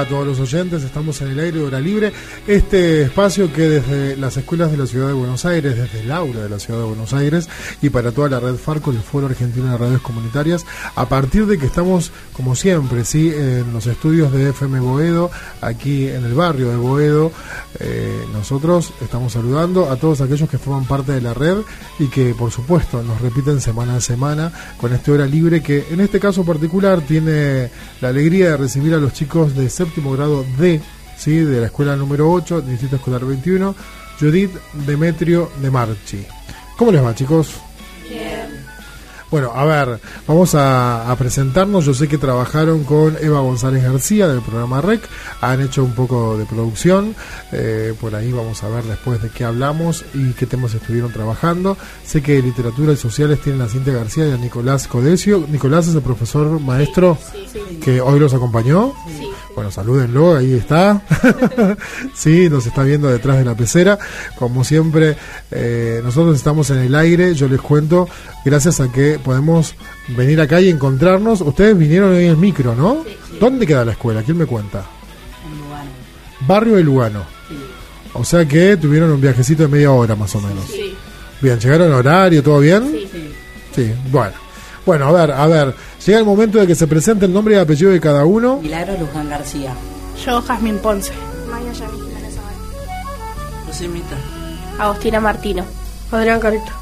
A todos los oyentes, estamos en el aire de hora libre, este espacio que desde las escuelas de la ciudad de Buenos Aires, desde el aula de la ciudad de Buenos Aires y para toda la red Farco, el Foro Argentino de Redes Comunitarias, a partir de que estamos, como siempre, sí, en los estudios de FM Boedo, aquí en el barrio de Boedo, eh, nosotros estamos saludando a todos aquellos que forman parte de la red y que, por supuesto, nos repiten semana a semana con este hora libre que en este caso particular tiene la alegría de recibir a los chicos de séptimo grado D, ¿sí? de la escuela número 8, Distrito Escolar 21, Judith Demetrio de Marchi. ¿Cómo les va, chicos? Bueno, a ver, vamos a, presentarnos. Yo sé que trabajaron con Eva González García del programa REC, han hecho un poco de producción, eh, por ahí vamos a ver después de qué hablamos y qué temas estuvieron trabajando. Sé que literatura y sociales tienen a Cintia García y a Nicolás Codesio. Nicolás es el profesor maestro que hoy los acompañó. Bueno, salúdenlo, ahí está. sí, nos está viendo detrás de la pecera. Como siempre, eh, nosotros estamos en el aire, yo les cuento, gracias a que podemos venir acá y encontrarnos. Ustedes vinieron en el micro, ¿no? ¿Dónde queda la escuela? ¿Quién me cuenta? En Lugano. Barrio de Lugano. O sea que tuvieron un viajecito de media hora más o menos. Sí. Bien, ¿llegaron en horario? ¿Todo bien? Sí. Sí, bueno. Bueno, a ver, a ver. Llega el momento de que se presente el nombre y apellido de cada uno. Milagro Luján García. Yo, Jazmín Ponce. Maya Yami Jiménez José Mita. Agostina Martino. Adrián Carito.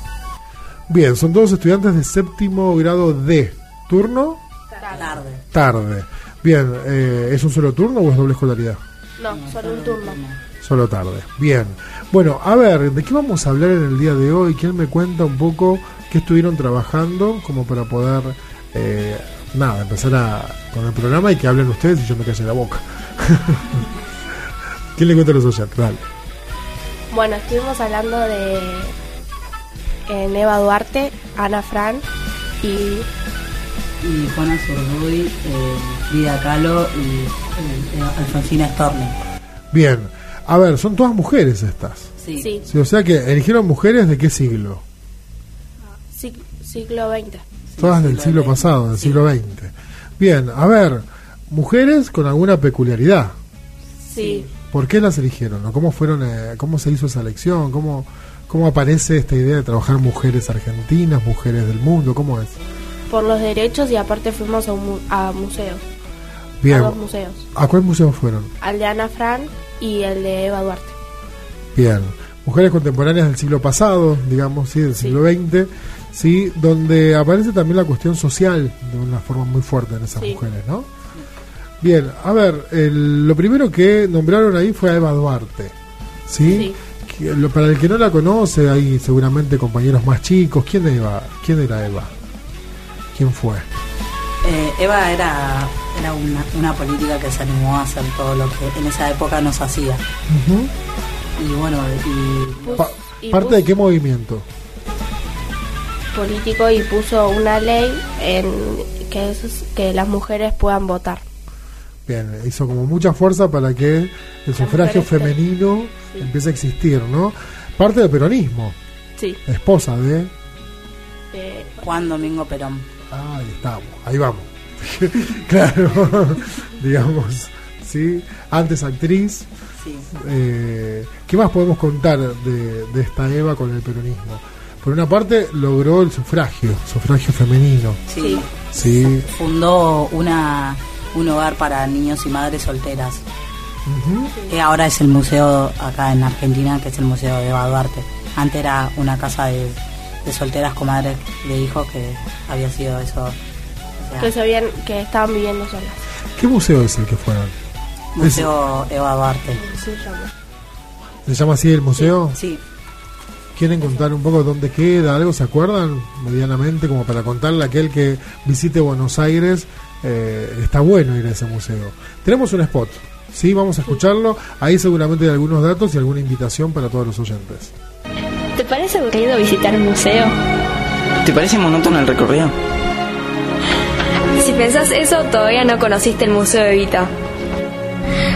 Bien, son todos estudiantes de séptimo grado D. ¿Turno? Tarde. Tarde. Bien, eh, ¿es un solo turno o es doble escolaridad? No, solo un turno. Solo tarde. Bien. Bueno, a ver, ¿de qué vamos a hablar en el día de hoy? ¿Quién me cuenta un poco qué estuvieron trabajando como para poder, eh, nada, empezar a, con el programa y que hablen ustedes y yo me calle la boca? ¿Quién le cuenta a los oyentes? Dale. Bueno, estuvimos hablando de en Eva Duarte, Ana Fran y... Y Juana Sordoy, eh, Vida Calo y eh, Alfonsina Storni. Bien, a ver, son todas mujeres estas. Sí. sí. o sea que eligieron mujeres de qué siglo? siglo XX. Todas del siglo pasado, del siglo XX. Bien, a ver, mujeres con alguna peculiaridad. Sí. ¿Por qué las eligieron? ¿O ¿Cómo fueron, eh, cómo se hizo esa elección? ¿Cómo, ¿Cómo aparece esta idea de trabajar mujeres argentinas, mujeres del mundo? ¿Cómo es? Por los derechos y aparte fuimos a, un a museos. Bien. A dos museos. ¿A cuál museo fueron? Al de Ana Fran y el de Eva Duarte. Bien. Mujeres contemporáneas del siglo pasado, digamos, sí, del siglo XX, sí, donde aparece también la cuestión social de una forma muy fuerte en esas mujeres, ¿no? Bien, a ver, lo primero que nombraron ahí fue a Eva Duarte, ¿sí? sí para el que no la conoce, hay seguramente compañeros más chicos. ¿Quién era, quién era Eva? ¿Quién fue? Eh, Eva era, era una, política que se animó a hacer todo lo que en esa época nos hacía. Y bueno, y, ¿parte de qué movimiento? Político y puso una ley en que, es, que las mujeres puedan votar. Bien, hizo como mucha fuerza para que el sufragio femenino empieza a existir, ¿no? Parte del peronismo. Sí. Esposa de... Juan Domingo Perón. Ah, ahí estamos, ahí vamos. claro, digamos, ¿sí? Antes actriz. Sí. Eh, ¿Qué más podemos contar de, de esta Eva con el peronismo? Por una parte, logró el sufragio, sufragio femenino. Sí. Sí. Fundó una, un hogar para niños y madres solteras que ahora es el museo acá en Argentina, que es el Museo de Eva Duarte. Antes era una casa de, solteras comadres de hijos que había sido eso. que sabían que estaban viviendo solas. ¿Qué museo es el que fueron? Museo Eva Duarte. Se llama. ¿Se llama así el museo? Sí. ¿Quieren contar un poco dónde queda? ¿Algo se acuerdan medianamente? Como para contarle a aquel que visite Buenos Aires, eh, está bueno ir a ese museo. Tenemos un spot. Sí, vamos a escucharlo. Ahí seguramente hay algunos datos y alguna invitación para todos los oyentes. ¿Te parece aburrido visitar un museo? ¿Te parece monótono el recorrido? Si pensás eso, todavía no conociste el Museo de Evita.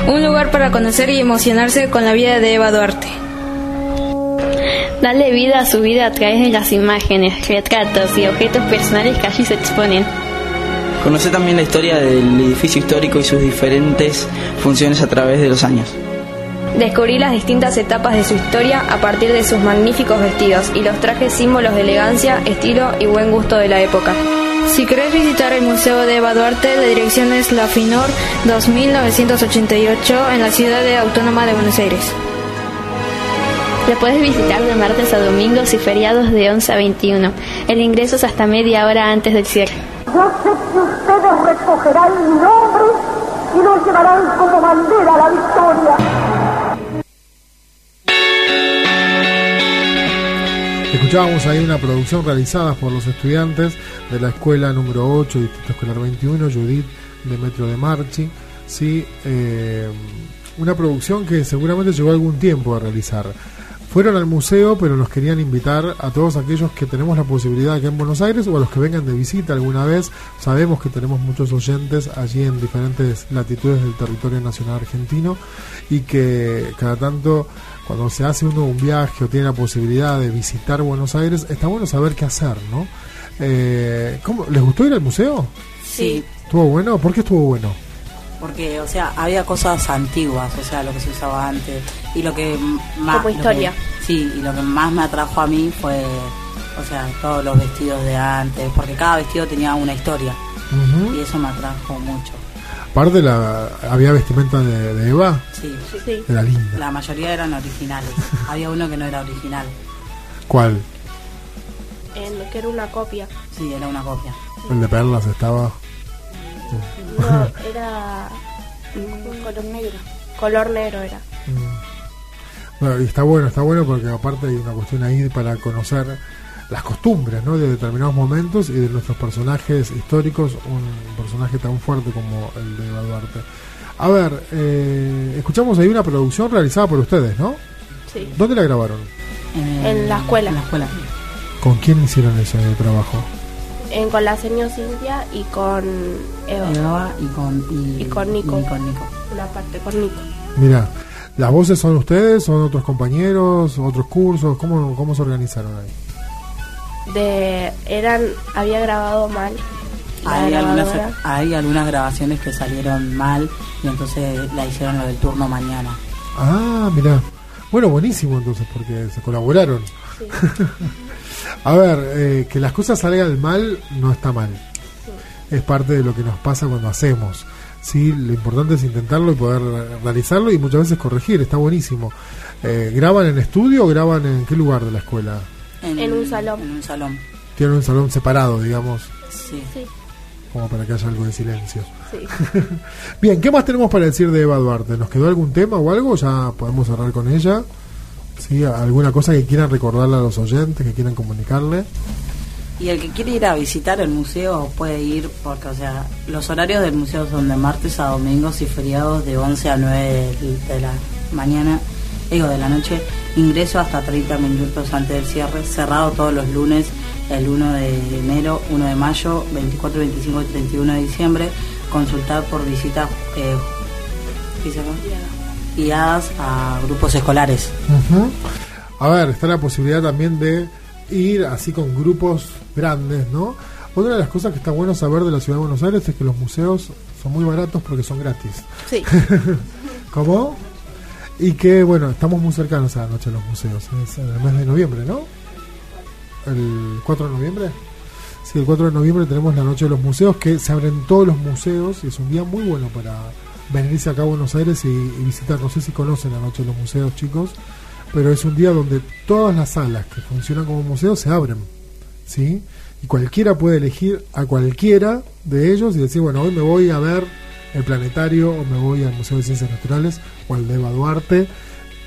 Un lugar para conocer y emocionarse con la vida de Eva Duarte. Dale vida a su vida a través de las imágenes, retratos y objetos personales que allí se exponen. Conoce también la historia del edificio histórico y sus diferentes funciones a través de los años. Descubrí las distintas etapas de su historia a partir de sus magníficos vestidos y los trajes símbolos de elegancia, estilo y buen gusto de la época. Si querés visitar el Museo de Eva Duarte, la dirección es La Finor 2988 en la ciudad de Autónoma de Buenos Aires. Lo puedes visitar de martes a domingos y feriados de 11 a 21. El ingreso es hasta media hora antes del cierre. Yo sé que ustedes recogerán mi nombre y lo llevarán como bandera a la victoria. Escuchábamos ahí una producción realizada por los estudiantes de la escuela número 8, Distrito Escolar 21, Judith de Metro de Marchi. ¿sí? Eh, una producción que seguramente llevó algún tiempo a realizar. Fueron al museo, pero nos querían invitar a todos aquellos que tenemos la posibilidad aquí en Buenos Aires o a los que vengan de visita alguna vez. Sabemos que tenemos muchos oyentes allí en diferentes latitudes del territorio nacional argentino y que cada tanto cuando se hace uno un viaje o tiene la posibilidad de visitar Buenos Aires, está bueno saber qué hacer, ¿no? Eh, ¿cómo, ¿Les gustó ir al museo? Sí. ¿Estuvo bueno? ¿Por qué estuvo bueno? Porque, o sea, había cosas antiguas, o sea, lo que se usaba antes. Y lo que más. Como historia. sí, y lo que más me atrajo a mí fue, o sea, todos los vestidos de antes, porque cada vestido tenía una historia. Y eso me atrajo mucho. Aparte, la, ¿había vestimenta de, de Eva? Sí. Sí. Era linda. La mayoría eran originales. había uno que no era original. ¿Cuál? En, que era una copia. Sí, era una copia. El de perlas estaba. No, era color negro. Color negro era. Mm. Bueno, y está bueno, está bueno porque aparte hay una cuestión ahí para conocer las costumbres ¿no? de determinados momentos y de nuestros personajes históricos, un personaje tan fuerte como el de Eva Duarte. A ver, eh, escuchamos ahí una producción realizada por ustedes, ¿no? Sí. ¿Dónde la grabaron? En la escuela. En la escuela. ¿Con quién hicieron ese trabajo? En, con la señor Cintia y con Eva. Eva y con, y, Y con Nico. y con Nico. Una parte con Nico. Mira, ¿las voces son ustedes? ¿Son otros compañeros? ¿Otros cursos? ¿Cómo, cómo se organizaron ahí? De, eran, había grabado mal. Hay algunas, hay algunas grabaciones que salieron mal y entonces la hicieron lo del turno mañana. Ah, mira. Bueno, buenísimo entonces, porque se colaboraron. Sí. A ver, eh, que las cosas salgan mal no está mal. Es parte de lo que nos pasa cuando hacemos. Sí, lo importante es intentarlo y poder realizarlo y muchas veces corregir. Está buenísimo. Eh, ¿Graban en estudio o graban en qué lugar de la escuela? En un salón. En un salón. Tienen un salón separado, digamos, Sí. Sí, como para que haya algo de silencio. sí. Bien, ¿qué más tenemos para decir de Eva Duarte? ¿Nos quedó algún tema o algo? Ya podemos cerrar con ella. ¿Sí? ¿Alguna cosa que quieran recordarle a los oyentes, que quieran comunicarle? Y el que quiere ir a visitar el museo puede ir porque, o sea, los horarios del museo son de martes a domingos y feriados de 11 a 9 de, la mañana, digo, de la noche. Ingreso hasta 30 minutos antes del cierre, cerrado todos los lunes, el 1 de enero, 1 de mayo, 24, 25 y 31 de diciembre. Consultar por visitas eh, ¿qué se llama? Guiadas a grupos escolares. A ver, está la posibilidad también de ir así con grupos grandes, ¿no? Otra de las cosas que está bueno saber de la ciudad de Buenos Aires es que los museos son muy baratos porque son gratis. Sí. ¿Cómo? Y que, bueno, estamos muy cercanos a la noche de los museos. Es en el mes de noviembre, ¿no? ¿El 4 de noviembre? Sí, el 4 de noviembre tenemos la noche de los museos que se abren todos los museos y es un día muy bueno para venirse acá a Buenos Aires y, y visitar. No sé si conocen la noche los museos, chicos, pero es un día donde todas las salas que funcionan como museos se abren, ¿sí? Y cualquiera puede elegir a cualquiera de ellos y decir, bueno, hoy me voy a ver el planetario o me voy al Museo de Ciencias Naturales o al de Eva Duarte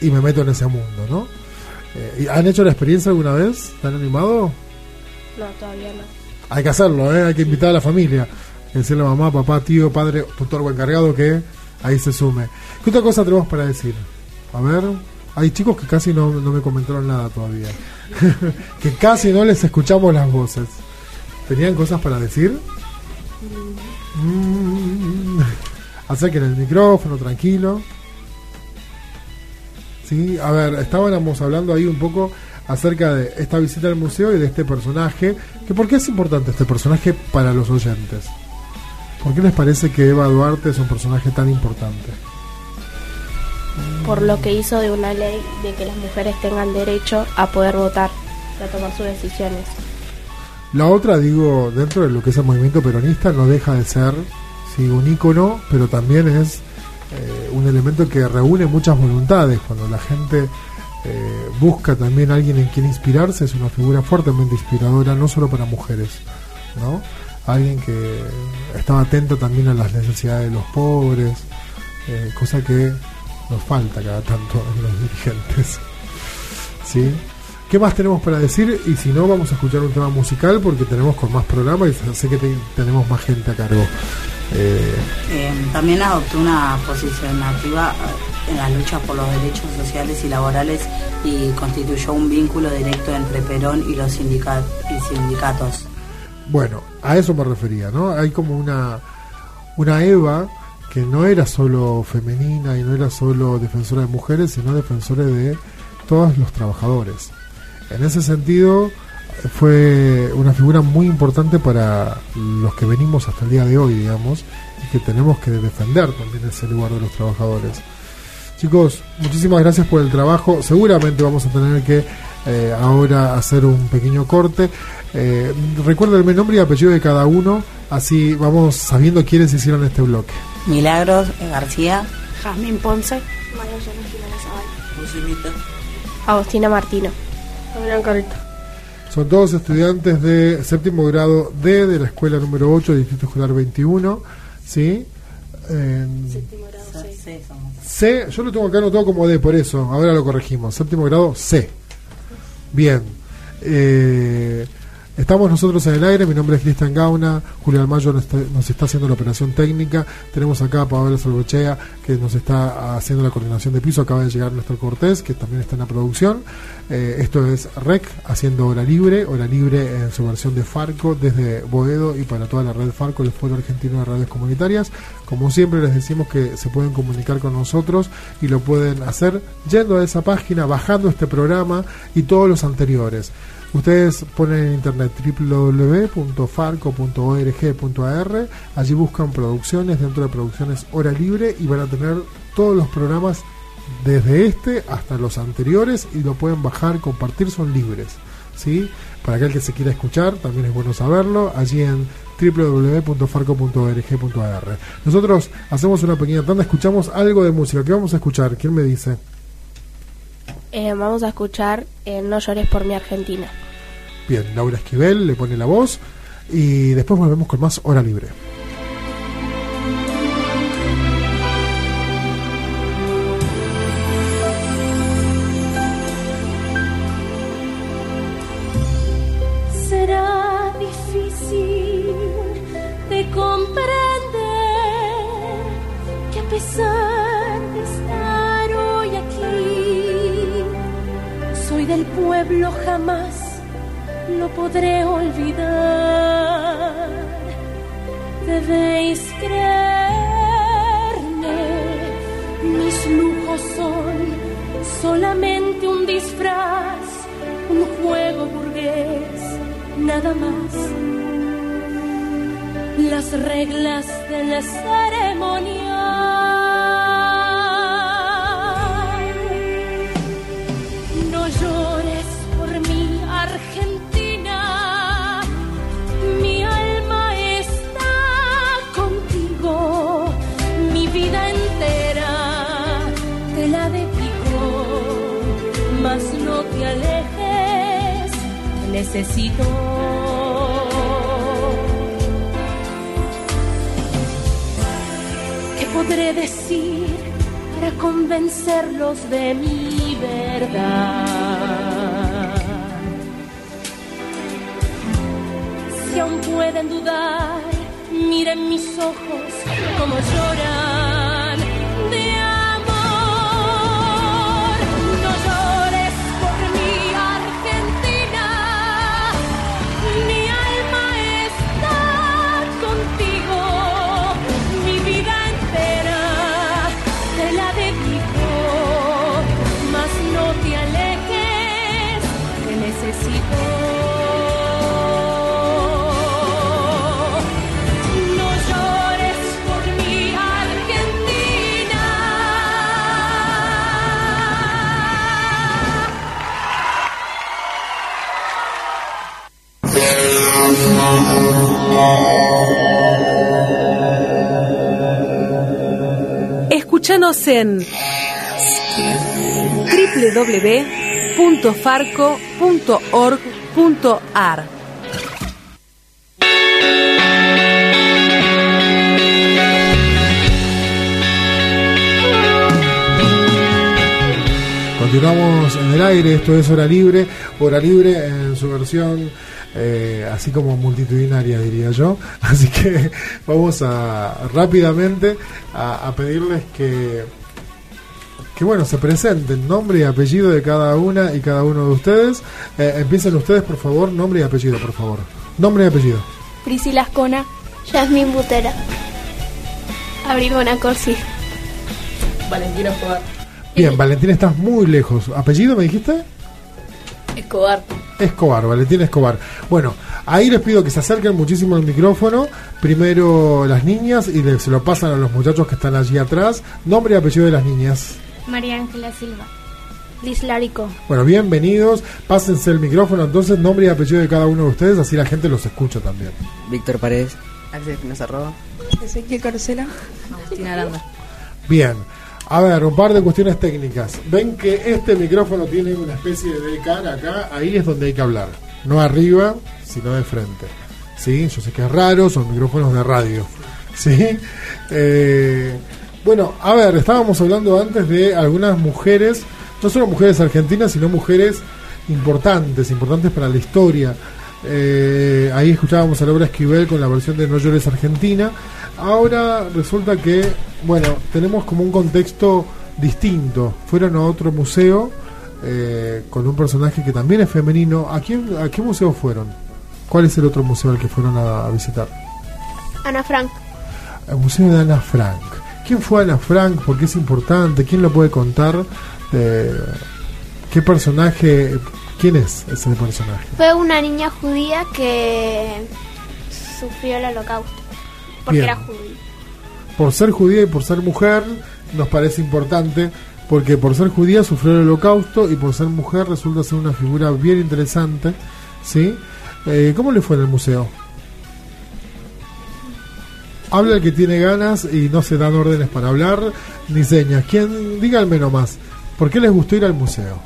y me meto en ese mundo, ¿no? Eh, ¿y ¿Han hecho la experiencia alguna vez? ¿Están animados? No, todavía no. Hay que hacerlo, ¿eh? hay que invitar a la familia. Decirle mamá, papá, tío, padre, tutor o encargado que ahí se sume. ¿Qué otra cosa tenemos para decir? A ver, hay chicos que casi no, no me comentaron nada todavía. que casi no les escuchamos las voces. ¿Tenían cosas para decir? Mm. Acerquen el micrófono, tranquilo. Sí, a ver, estábamos hablando ahí un poco acerca de esta visita al museo y de este personaje. Que ¿Por qué es importante este personaje para los oyentes? ¿Por qué les parece que Eva Duarte es un personaje tan importante? Por lo que hizo de una ley de que las mujeres tengan derecho a poder votar, a tomar sus decisiones. La otra, digo, dentro de lo que es el movimiento peronista, no deja de ser sí, un ícono, pero también es eh, un elemento que reúne muchas voluntades. Cuando la gente eh, busca también a alguien en quien inspirarse, es una figura fuertemente inspiradora, no solo para mujeres, ¿no? Alguien que estaba atento también a las necesidades de los pobres, eh, cosa que nos falta cada tanto en los dirigentes. ¿Sí? ¿Qué más tenemos para decir? Y si no, vamos a escuchar un tema musical porque tenemos con más programas y sé que tenemos más gente a cargo. Eh, también adoptó una posición activa en la lucha por los derechos sociales y laborales y constituyó un vínculo directo entre Perón y los sindicatos. Bueno, a eso me refería, ¿no? Hay como una, una Eva que no era solo femenina y no era solo defensora de mujeres, sino defensora de todos los trabajadores. En ese sentido, fue una figura muy importante para los que venimos hasta el día de hoy, digamos, y que tenemos que defender también ese lugar de los trabajadores. Chicos, muchísimas gracias por el trabajo. Seguramente vamos a tener que eh, ahora hacer un pequeño corte. Eh, recuerden el nombre y apellido de cada uno, así vamos sabiendo quiénes hicieron este bloque. Milagros García, Jazmín Ponce, Agustina Martino. Son todos estudiantes de séptimo grado D de la escuela número 8 del Distrito Escolar 21. ¿Sí? séptimo grado. C. Yo lo tengo acá anotado como D, por eso. Ahora lo corregimos. Séptimo grado C. Bien. Eh, Estamos nosotros en el aire, mi nombre es Cristian Gauna, Julio Almayo nos está, haciendo la operación técnica, tenemos acá a Pablo Salvochea que nos está haciendo la coordinación de piso, acaba de llegar Néstor Cortés que también está en la producción, eh, esto es REC haciendo hora libre, hora libre en su versión de Farco desde Boedo y para toda la red Farco, el Foro Argentino de Redes Comunitarias, como siempre les decimos que se pueden comunicar con nosotros y lo pueden hacer yendo a esa página, bajando este programa y todos los anteriores. Ustedes ponen en internet www.farco.org.ar, allí buscan producciones, dentro de producciones hora libre y van a tener todos los programas desde este hasta los anteriores y lo pueden bajar, compartir, son libres. ¿sí? Para aquel que se quiera escuchar, también es bueno saberlo, allí en www.farco.org.ar. Nosotros hacemos una pequeña tanda, escuchamos algo de música. ¿Qué vamos a escuchar? ¿Quién me dice? Eh, vamos a escuchar eh, No llores por mi Argentina. Bien, Laura Esquivel le pone la voz y después volvemos con más Hora Libre. Será difícil de comprender que a pesar de estar hoy aquí, soy del pueblo jamás lo podré olvidar. Debéis creerme, mis lujos son solamente un disfraz, un juego burgués, nada más. Las reglas de la ceremonia necesito. ¿Qué podré decir para convencerlos de mi verdad? Si aún pueden dudar, miren mis ojos como lloran. Escúchanos en www.farco.org.ar. Continuamos en el aire, esto es Hora Libre, Hora Libre en su versión eh, así como multitudinaria diría yo, así que vamos a rápidamente a, pedirles que que bueno, se presenten nombre y apellido de cada una y cada uno de ustedes. Eh, empiecen ustedes, por favor, nombre y apellido, por favor. Nombre y apellido. Priscila Ascona, Yasmin Butera, Abrigona Corsi, Valentina Escobar. Bien, Valentín, estás muy lejos. ¿Apellido me dijiste? Escobar. Escobar, Valentín Escobar. Bueno, ahí les pido que se acerquen muchísimo al micrófono. Primero las niñas y se lo pasan a los muchachos que están allí atrás. Nombre y apellido de las niñas. María Ángela Silva. Liz Larico. Bueno, bienvenidos. Pásense el micrófono entonces, nombre y apellido de cada uno de ustedes, así la gente los escucha también. Víctor Paredes. Axel Espinosa Roa. Ezequiel Carcela. Agustín Aranda. Bien. A ver, un par de cuestiones técnicas. Ven que este micrófono tiene una especie de cara acá, ahí es donde hay que hablar. No arriba, sino de frente. ¿Sí? Yo sé que es raro, son micrófonos de radio. ¿Sí? Eh, bueno, a ver, estábamos hablando antes de algunas mujeres, no solo mujeres argentinas, sino mujeres importantes, importantes para la historia. Eh, ahí escuchábamos a Laura Esquivel con la versión de No llores Argentina. Ahora resulta que, bueno, tenemos como un contexto distinto. Fueron a otro museo eh, con un personaje que también es femenino. ¿A, quién, ¿A qué museo fueron? ¿Cuál es el otro museo al que fueron a, visitar? Ana Frank. El museo de Ana Frank. ¿Quién fue Ana Frank? ¿Por qué es importante? ¿Quién lo puede contar? Eh, ¿Qué personaje? ¿Quién es ese personaje? Fue una niña judía que sufrió el holocausto porque era judía. Por ser judía y por ser mujer, nos parece importante, porque por ser judía sufrió el holocausto y por ser mujer resulta ser una figura bien interesante. ¿sí? Eh, ¿Cómo le fue en el museo? Habla el que tiene ganas y no se dan órdenes para hablar ni señas. ¿Quién? Díganme nomás, ¿por qué les gustó ir al museo?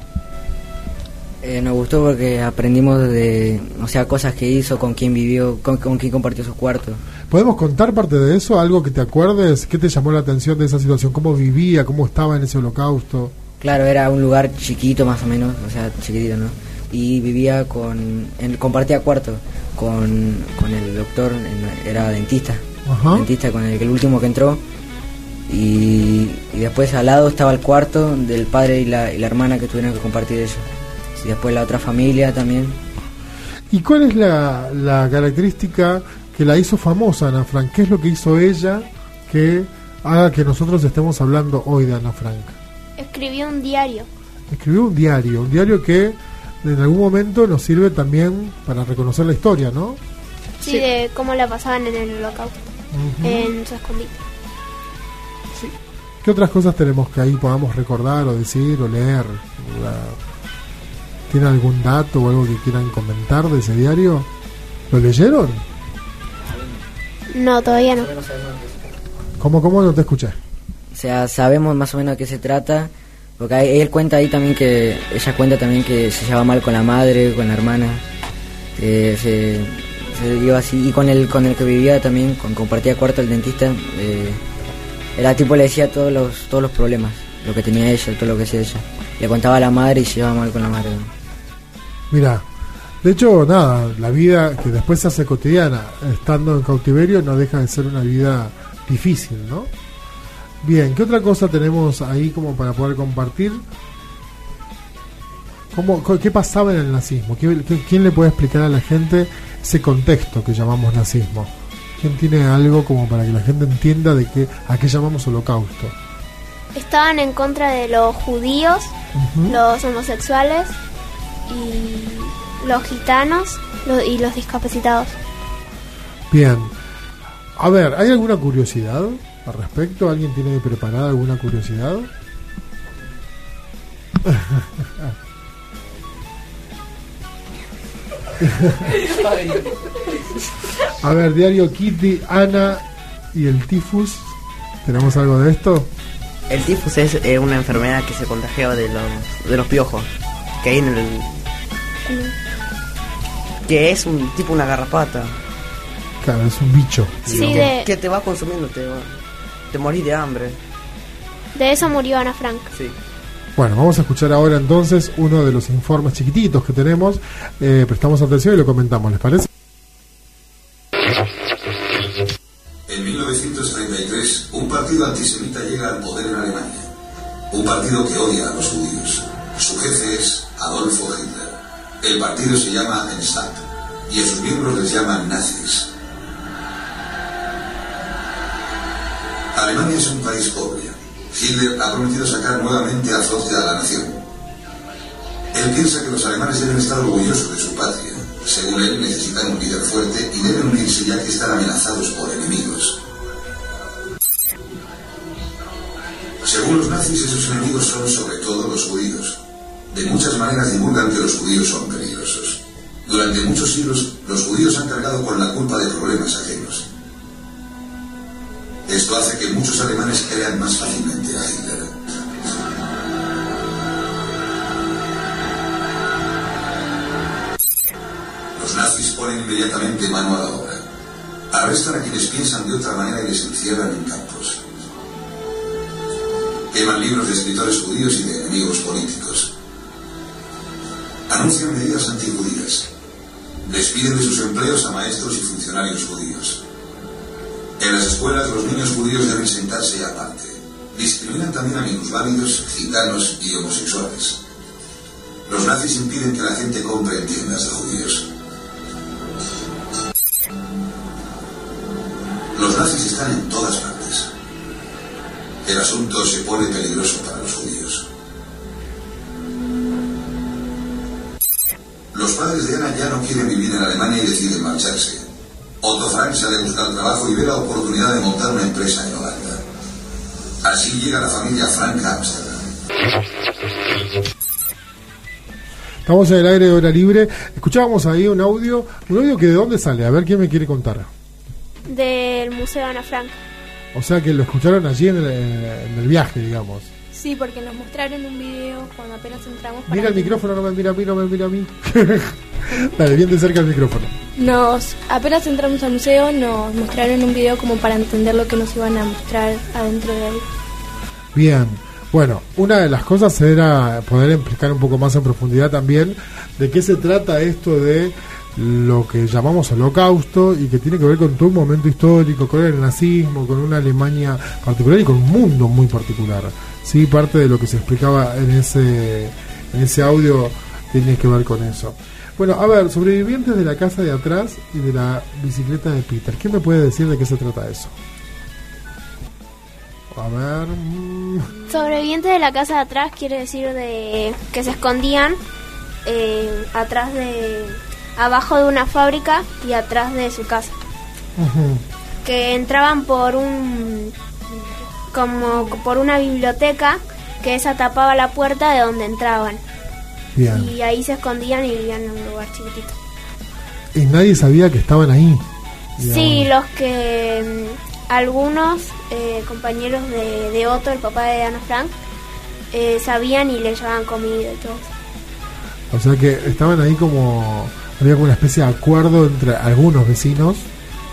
Eh, nos gustó porque aprendimos de, o sea, cosas que hizo, con quién vivió, con, con quién compartió su cuarto. ¿Podemos contar parte de eso? ¿Algo que te acuerdes? ¿Qué te llamó la atención de esa situación? ¿Cómo vivía? ¿Cómo estaba en ese holocausto? Claro, era un lugar chiquito más o menos, o sea, chiquitito, ¿no? Y vivía con, compartía cuarto con, el doctor, era dentista, dentista con el, el último que entró. Y, después al lado estaba el cuarto del padre y la, y la hermana que tuvieron que compartir eso. Y después la otra familia también. ¿Y cuál es la, la característica que la hizo famosa Ana Frank. ¿Qué es lo que hizo ella que haga que nosotros estemos hablando hoy de Ana Frank? Escribió un diario. Escribió un diario, un diario que en algún momento nos sirve también para reconocer la historia, ¿no? Sí, de cómo la pasaban en el holocausto, en su escondite. Sí. ¿Qué otras cosas tenemos que ahí podamos recordar o decir o leer? ¿Tiene algún dato o algo que quieran comentar de ese diario? ¿Lo leyeron? No, todavía no. ¿Cómo, cómo no te escuché? O sea, sabemos más o menos de qué se trata, porque él cuenta ahí también que, ella cuenta también que se llevaba mal con la madre, con la hermana, se, se dio así, y con el, con el que vivía también, con compartía cuarto el dentista, eh, era tipo le decía todos los, todos los problemas, lo que tenía ella, todo lo que hacía ella. Le contaba a la madre y se llevaba mal con la madre. Mira, de hecho, nada, la vida que después se hace cotidiana, estando en cautiverio, no deja de ser una vida difícil, ¿no? Bien, ¿qué otra cosa tenemos ahí como para poder compartir? ¿Cómo, ¿Qué pasaba en el nazismo? ¿Quién le puede explicar a la gente ese contexto que llamamos nazismo? ¿Quién tiene algo como para que la gente entienda de qué, a qué llamamos holocausto? Estaban en contra de los judíos, los homosexuales y los gitanos y los discapacitados. Bien. A ver, ¿hay alguna curiosidad al respecto? ¿Alguien tiene preparada alguna curiosidad? A ver, diario Kitty, Ana y el tifus. ¿Tenemos algo de esto? El tifus es eh, una enfermedad que se contagia de los, de los piojos que hay en el. Que es un tipo una garrapata. Claro, es un bicho. Sí, que, de- que te va consumiendo, te, va- te morís de hambre. De eso murió Ana Frank. Sí. Bueno, vamos a escuchar ahora entonces uno de los informes chiquititos que tenemos. Eh, prestamos atención y lo comentamos, ¿les parece? En 1933, un partido antisemita llega al poder en Alemania. Un partido que odia a los judíos. El partido se llama Enstadt y a sus miembros les llaman nazis. Alemania es un país pobre. Hitler ha prometido sacar nuevamente a flote a la nación. Él piensa que los alemanes deben estar orgullosos de su patria. Según él, necesitan un líder fuerte y deben unirse ya que están amenazados por enemigos. Según los nazis, esos enemigos son sobre todo los judíos. De muchas maneras divulgan que los judíos son peligrosos. Durante muchos siglos, los judíos han cargado con la culpa de problemas ajenos. Esto hace que muchos alemanes crean más fácilmente a Hitler. Los nazis ponen inmediatamente mano a la obra. Arrestan a quienes piensan de otra manera y les encierran en campos. Queman libros de escritores judíos y de enemigos políticos. Anuncian medidas antijudías. Despiden de sus empleos a maestros y funcionarios judíos. En las escuelas los niños judíos deben sentarse aparte. Discriminan también a minusválidos, gitanos y homosexuales. Los nazis impiden que la gente compre en tiendas de judíos. Los nazis están en todas partes. El asunto se pone peligroso para en Alemania y deciden marcharse. Otto Frank sale a buscar trabajo y ve la oportunidad de montar una empresa en Holanda. Así llega la familia Frank a Amsterdam. Estamos en el aire de hora libre. Escuchábamos ahí un audio. ¿Un audio que de dónde sale? A ver quién me quiere contar. Del Museo Ana Frank. O sea que lo escucharon allí en el, en el viaje, digamos. Sí, porque nos mostraron un video cuando apenas entramos. para Mira el micrófono, no me mira a mí, no me mira a mí. Dale, bien de cerca el micrófono. Nos, apenas entramos al museo, nos mostraron un video como para entender lo que nos iban a mostrar adentro de él. Bien. Bueno, una de las cosas era poder explicar un poco más en profundidad también de qué se trata esto de lo que llamamos holocausto y que tiene que ver con todo un momento histórico, con el nazismo, con una Alemania particular y con un mundo muy particular. Sí, parte de lo que se explicaba en ese, en ese audio tiene que ver con eso. Bueno, a ver, sobrevivientes de la casa de atrás y de la bicicleta de Peter. ¿Qué me puede decir de qué se trata eso? A ver. mm, Sobrevivientes de la casa de atrás quiere decir de que se escondían eh, atrás de abajo de una fábrica y atrás de su casa que entraban por un como por una biblioteca que esa tapaba la puerta de donde entraban Bien. y ahí se escondían y vivían en un lugar chiquitito Y nadie sabía que estaban ahí. sí los que mm, algunos eh, compañeros de, de Otto el papá de Ana Frank eh, sabían y le llevaban comida y todo. O sea que estaban ahí como. Había como una especie de acuerdo entre algunos vecinos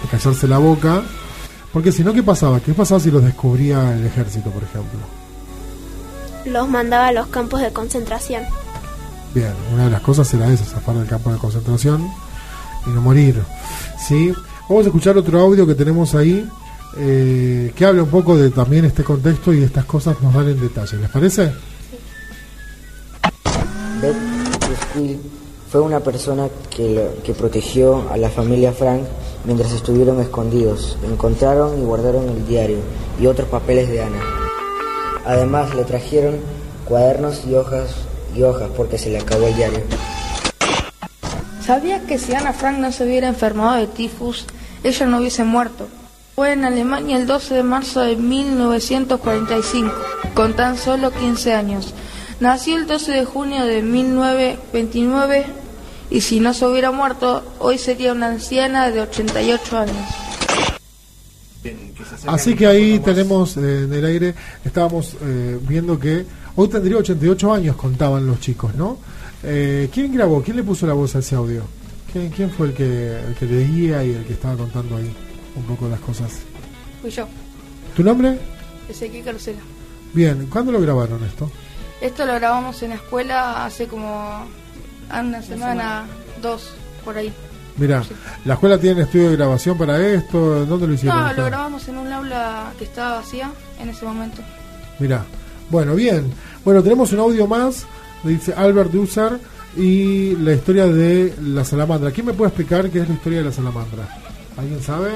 de callarse la boca. Porque si no, ¿qué pasaba? ¿Qué pasaba si los descubría el ejército, por ejemplo? los mandaba a los campos de concentración Bien, una de las cosas era esa, zafar del campo de concentración y no morir. ¿Sí? Vamos a escuchar otro audio que tenemos ahí eh, que habla un poco de también este contexto y estas cosas nos dan en detalle. ¿Les parece? Squill fue una persona que, que protegió a la familia Frank mientras estuvieron escondidos. Encontraron y guardaron el diario y otros papeles de Ana. Además le trajeron cuadernos y hojas y hojas porque se le acabó el diario. ¿Sabías que si Ana Frank no se hubiera enfermado de tifus, ella no hubiese muerto? Fue en Alemania el 12 de marzo de 1945, con tan solo 15 años. Nació el 12 de junio de 1929 y si no se hubiera muerto, hoy sería una anciana de 88 años. Así que ahí tenemos eh, en el aire, estábamos eh, viendo que hoy tendría 88 años, contaban los chicos, ¿no? Eh, ¿Quién grabó? ¿Quién le puso la voz a ese audio? ¿Quién, quién fue el que, el que leía y el que estaba contando ahí un poco las cosas? Fui yo, ¿Tu nombre? Ezequiel Carcela. Bien, ¿cuándo lo grabaron esto? Esto lo grabamos en la escuela hace como una semana, dos, por ahí. Mira, ¿la escuela tiene estudio de grabación para esto? ¿Dónde lo hicieron? No, lo grabamos en un aula que estaba vacía en ese momento. Mira, bueno, bien. Bueno, tenemos un audio más, dice Albert Dusser, y la historia de la salamandra. ¿Quién me puede explicar qué es la historia de la salamandra? ¿Alguien sabe?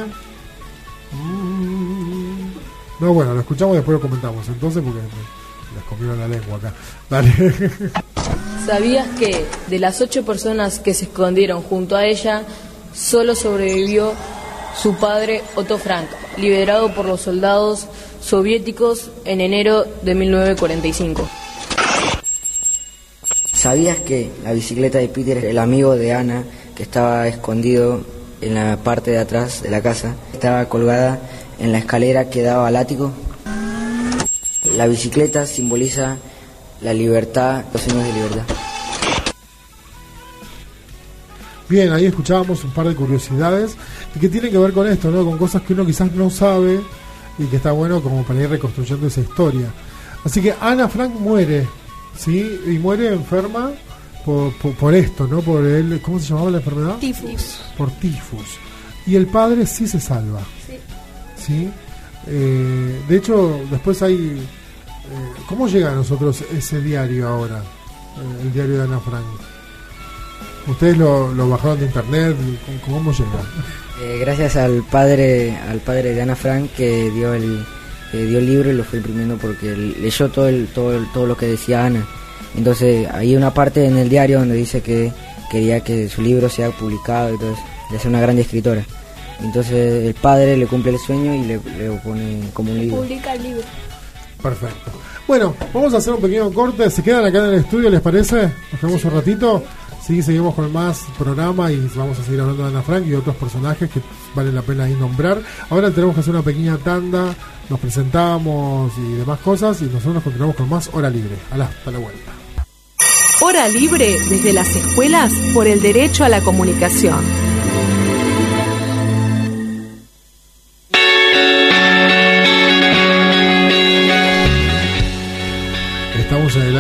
Mm. No, bueno, lo escuchamos y después lo comentamos. Entonces, porque comieron la lengua acá. Dale. ¿Sabías que de las ocho personas que se escondieron junto a ella, solo sobrevivió su padre Otto Frank, liberado por los soldados soviéticos en enero de 1945? ¿Sabías que la bicicleta de Peter, el amigo de Ana, que estaba escondido en la parte de atrás de la casa, estaba colgada en la escalera que daba al ático? La bicicleta simboliza la libertad, los sueños de libertad. Bien, ahí escuchábamos un par de curiosidades y que tienen que ver con esto, ¿no? Con cosas que uno quizás no sabe y que está bueno como para ir reconstruyendo esa historia. Así que Ana Frank muere, ¿sí? Y muere enferma por, por, por esto, ¿no? Por el, ¿cómo se llamaba la enfermedad? Tifus. Por tifus. Y el padre sí se salva, Sí. ¿sí? Eh, de hecho, después hay... eh, ¿Cómo llega a nosotros ese diario ahora? Eh, el diario de Ana Frank. ¿Ustedes lo, lo bajaron de internet? ¿Cómo, cómo llega? Eh, gracias al padre, al padre de Ana Frank que dio el, que dio el libro y lo fue imprimiendo porque leyó todo el, todo el- todo lo que decía Ana. Entonces hay una parte en el diario donde dice que quería que su libro sea publicado y todo eso, de ser una gran escritora. Entonces el padre le cumple el sueño y le, le pone como un libro. Publica el libro. Perfecto. Bueno, vamos a hacer un pequeño corte. ¿Se quedan acá en el estudio, les parece? Nos quedamos un ratito. Sí, seguimos con más programa y vamos a seguir hablando de Ana Frank y otros personajes que vale la pena ahí nombrar. Ahora tenemos que hacer una pequeña tanda, nos presentamos y demás cosas y nosotros continuamos con más Hora Libre. Alá, hasta la vuelta. Hora libre desde las escuelas por el derecho a la comunicación.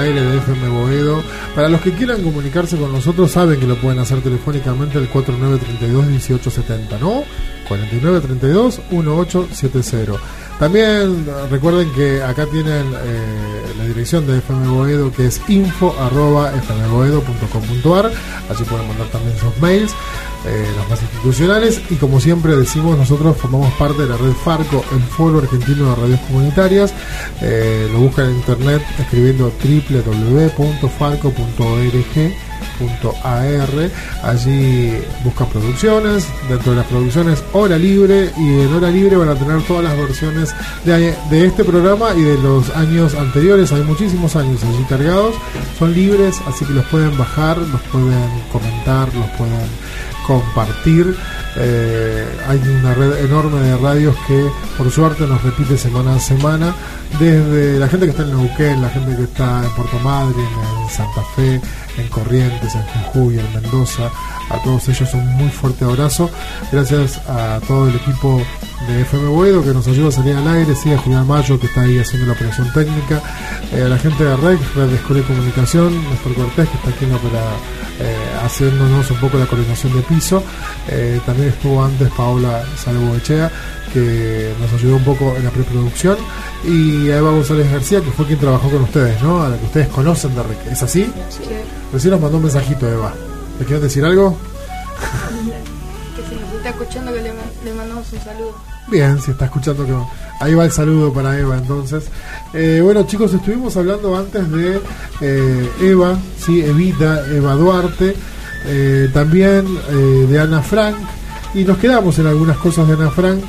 Aire de FM Boedo. Para los que quieran comunicarse con nosotros, saben que lo pueden hacer telefónicamente al 4932-1870, ¿no? 4932-1870. También recuerden que acá tienen eh, la dirección de FM Boedo, que es info arroba fmboedo.com.ar. Allí pueden mandar también sus mails, eh, los más institucionales. Y como siempre decimos, nosotros formamos parte de la red Farco, el Foro Argentino de Radios Comunitarias. Eh, lo buscan en internet escribiendo www.farco.org.ar. Allí buscan producciones, dentro de las producciones Hora Libre y en Hora Libre van a tener todas las versiones de, de este programa y de los años anteriores. Hay muchísimos años allí cargados, son libres, así que los pueden bajar, los pueden comentar, los pueden compartir. Eh, hay una red enorme de radios que por suerte nos repite semana a semana, desde la gente que está en Neuquén, la gente que está en Puerto Madryn, en Santa Fe, en Corrientes, en Jujuy, en Mendoza, a todos ellos un muy fuerte abrazo. Gracias a todo el equipo de FM Boedo que nos ayuda a salir al aire, sí, a Julián Mayo que está ahí haciendo la operación técnica, eh, a la gente de REC, Red de Escuela y Comunicación, Néstor Cortés que está aquí en la opera- eh, haciéndonos un poco la coordinación de piso. Eh, también estuvo antes Paola Salvo Echea que nos ayudó un poco en la preproducción y a Eva González García que fue quien trabajó con ustedes, ¿no? A la que ustedes conocen de REC. ¿Es así? Recién nos mandó un mensajito Eva. ¿Le quieren decir algo? Que si nos está escuchando, que le, le mandamos un saludo. Bien, si está escuchando que ahí va el saludo para Eva entonces. Eh, bueno chicos, estuvimos hablando antes de eh, Eva, sí, Evita, Eva Duarte, eh, también eh, de Ana Frank y nos quedamos en algunas cosas de Ana Frank.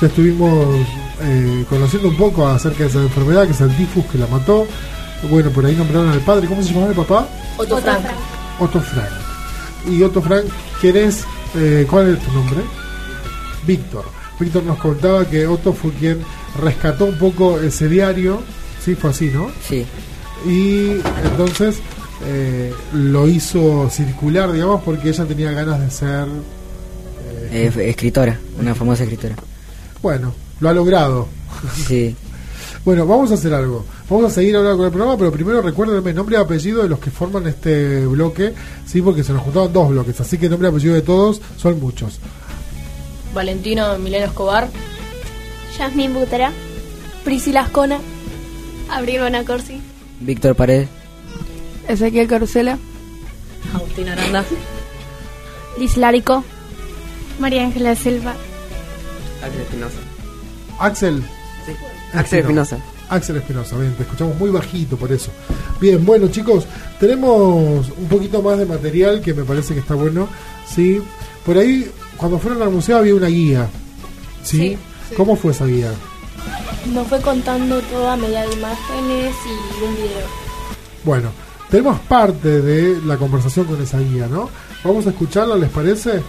Ya estuvimos eh, conociendo un poco acerca de esa enfermedad que es el tifus que la mató. Bueno, por ahí nombraron al padre, ¿cómo se llamaba el papá? Otto Frank. Otto Frank. Y Otto Frank, ¿quién es? Eh, ¿Cuál es tu nombre? Víctor. Víctor nos contaba que Otto fue quien rescató un poco ese diario, sí, fue así, ¿no? Sí. Y entonces eh, lo hizo circular, digamos, porque ella tenía ganas de ser... Eh, escritora, una famosa escritora. Bueno, lo ha logrado. Sí. Bueno, vamos a hacer algo. Vamos a seguir hablando con el programa, pero primero recuérdenme nombre y apellido de los que forman este bloque, sí, porque se nos juntaban dos bloques, así que nombre y apellido de todos son muchos. Valentino Mileno Escobar, Yasmin Butera, Priscila Ascona, Abril Bonacorsi, Víctor Paredes, Ezequiel Carusela, Agustín Aranda, Liz Larico, María Ángela Silva, Axel Espinosa. Axel. Sí. Axel Espinosa. Axel Espinosa, bien, te escuchamos muy bajito por eso. Bien, bueno chicos, tenemos un poquito más de material que me parece que está bueno, ¿sí? Por ahí, cuando fueron al museo había una guía, ¿sí? Sí, sí. cómo fue esa guía? Nos fue contando toda media de imágenes y un video. Bueno, tenemos parte de la conversación con esa guía, ¿no? Vamos a escucharla, ¿les parece?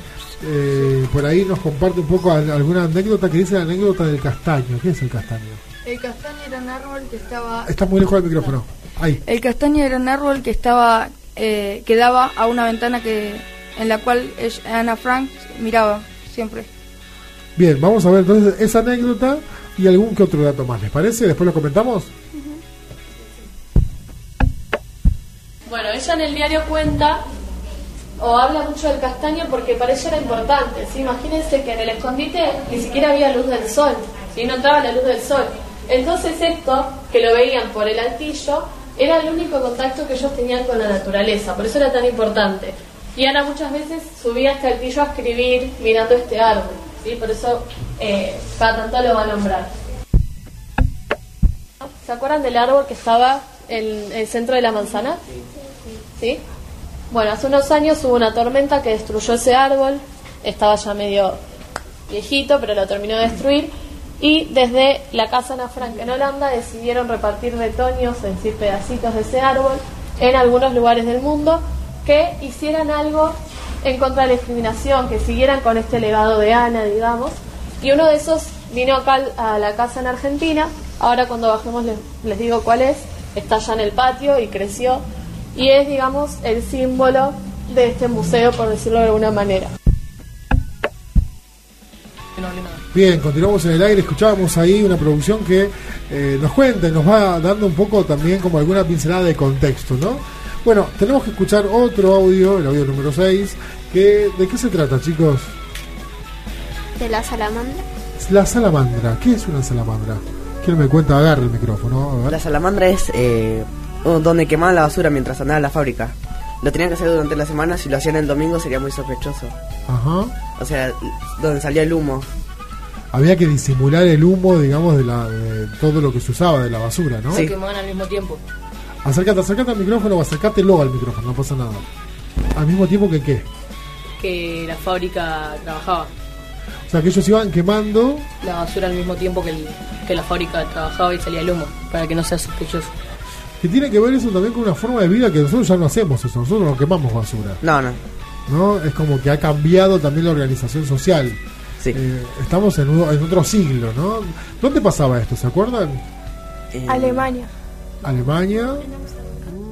Eh, por ahí nos comparte un poco al- alguna anécdota que dice la anécdota del castaño. ¿Qué es el castaño? El castaño era un árbol que estaba... Está muy lejos del micrófono. Ahí. El castaño era un árbol que estaba eh, que daba a una ventana que en la cual ella- Ana Frank miraba siempre. Bien, vamos a ver entonces esa anécdota y algún que otro dato más. ¿Les parece? Después lo comentamos. Bueno, ella en el diario cuenta o habla mucho del castaño porque para ella era importante. ¿sí? Imagínense que en el escondite ni siquiera había luz del sol, ¿sí? no entraba la luz del sol. Entonces esto, que lo veían por el altillo, era el único contacto que ellos tenían con la naturaleza, por eso era tan importante. Y Ana muchas veces subía este altillo a escribir mirando este árbol, ¿sí? por eso eh, cada tanto lo va a nombrar. ¿Se acuerdan del árbol que estaba en el centro de la manzana? ¿Sí? Bueno, hace unos años hubo una tormenta que destruyó ese árbol, estaba ya medio viejito, pero lo terminó de destruir, y desde la casa Ana Frank en Holanda decidieron repartir retoños, es decir, pedacitos de ese árbol, en algunos lugares del mundo, que hicieran algo en contra de la discriminación, que siguieran con este legado de Ana, digamos, y uno de esos vino acá a la casa en Argentina, ahora cuando bajemos les, les digo cuál es, está ya en el patio y creció, y es, digamos, el símbolo de este museo, por decirlo de alguna manera. Bien, continuamos en el aire. Escuchábamos ahí una producción que eh, nos cuenta y nos va dando un poco también como alguna pincelada de contexto, ¿no? Bueno, tenemos que escuchar otro audio, el audio número 6. Que, ¿De qué se trata, chicos? de la salamandra. La salamandra. ¿Qué es una salamandra? ¿Quién me cuenta? Agarre el micrófono. La salamandra es eh, donde quemaban la basura mientras andaba la fábrica. Lo tenían que hacer durante la semana, si lo hacían el domingo sería muy sospechoso. Ajá. O sea, donde salía el humo. Había que disimular el humo, digamos, de, la, de todo lo que se usaba de la basura, ¿no? Se quemaban al mismo tiempo. Acércate, acércate al micrófono o acércatelo al micrófono, no pasa nada. Al mismo tiempo que qué. Que la fábrica trabajaba. O sea, que ellos iban quemando La basura al mismo tiempo que, el- que la fábrica trabajaba y salía el humo, para que no sea sospechoso. Que tiene que ver eso también con una forma de vida que nosotros ya no hacemos eso, nosotros no quemamos basura. No, no. ¿no? Es como que ha cambiado también la organización social. Eh, estamos en, un- en otro siglo, ¿no? ¿Dónde pasaba esto? ¿Se acuerdan? Alemania. Alemania,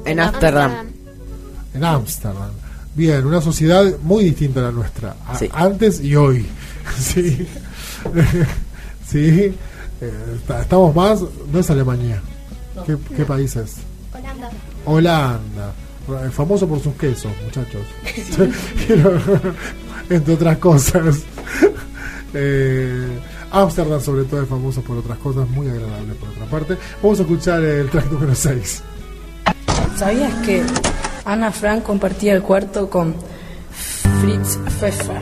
En Ámsterdam. en Ámsterdam. Bien, una sociedad muy distinta a la nuestra, a- Sí. antes y hoy. sí. sí. Eh, está- estamos más, no es Alemania. ¿Qué, qué país es? Holanda. Holanda. Eh, Famoso por sus quesos, muchachos. Entre otras cosas. Eh, Ámsterdam, sobre todo, es famoso por otras cosas, muy agradable por otra parte. Vamos a escuchar el track número 6. ¿Sabías que Ana Frank compartía el cuarto con Fritz Pfeffer,